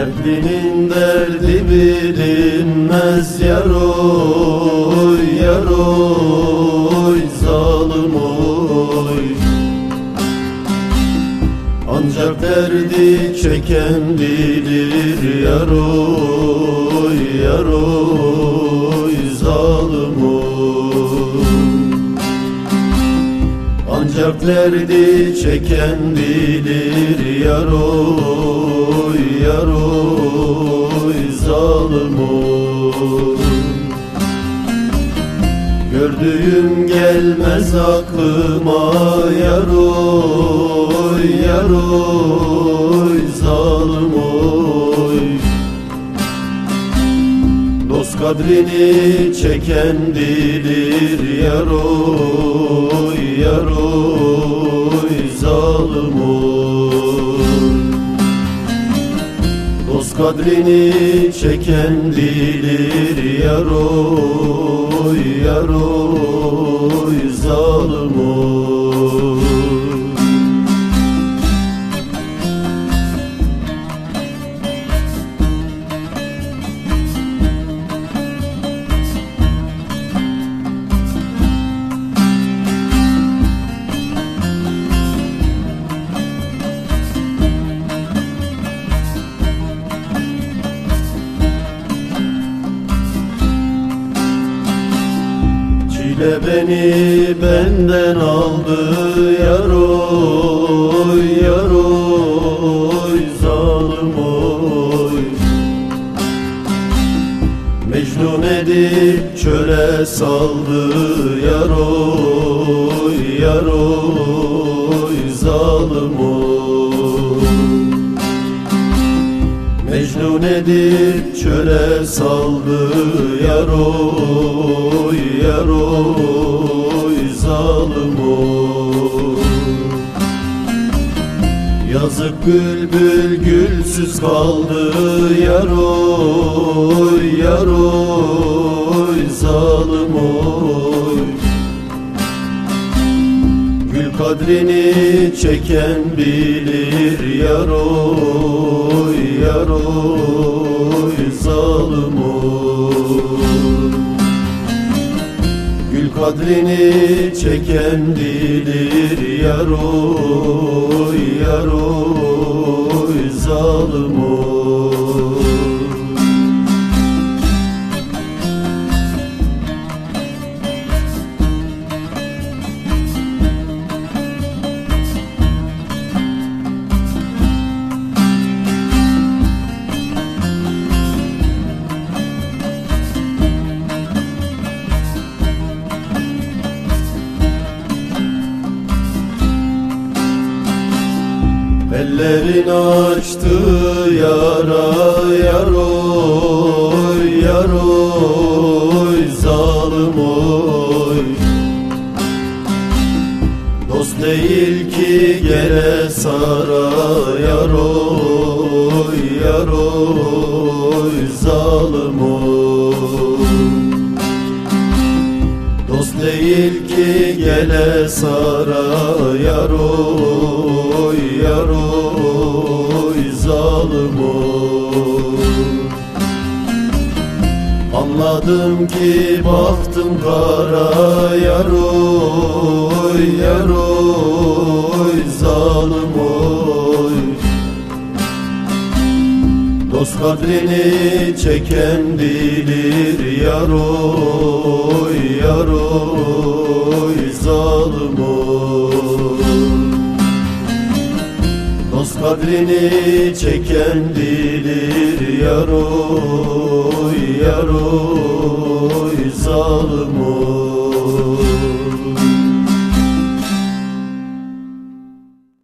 Dertlinin derdi bilinmez yaroy yaroy zalim oy. Ancak derdi çeken bilir yaroy yaroy zalim oy Ancak derdi çeken bilir yaroy yaroy zalim oy. Gördüğüm gelmez aklıma yaroy yaroy zalim oy kadrini çeken bilir yaroy yaroy zalim oy Dost kadrini çeken bilir yaroy yaroy zalim oy Çile beni benden aldı yaroy yaroy zalim oy. Mecnun edip çöle saldı yaroy yaroy zalim oy Mecnun edip çöle saldı yaroy yaroy zalim oy. Yazık bülbül gülsüz kaldı yaroy yaroy zalim oy. Gül kadrini çeken bilir yaroy kadrini çeken bilir yaroy yaroy zalim oy Ellerin açtı yara yaroy yaroy zalim oy. Dost değil ki gele sara yaroy yaroy zalim oy ki gele sara yaroy yaroy zalim Anladım ki baktım kara yaroy yaroy zalim oy. Dost kadrini çeken bilir yaroy yaroy kadrini çeken bilir yaroy yaroy zalim oy